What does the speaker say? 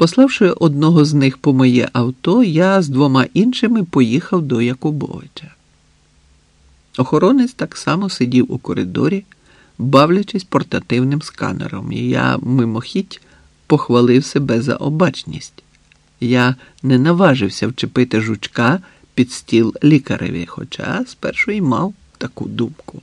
Пославши одного з них по моє авто, я з двома іншими поїхав до Якубовича. Охоронець так само сидів у коридорі, бавлячись портативним сканером, і я мимохідь похвалив себе за обачність. Я не наважився вчепити жучка під стіл лікареві, хоча спершу й мав таку думку.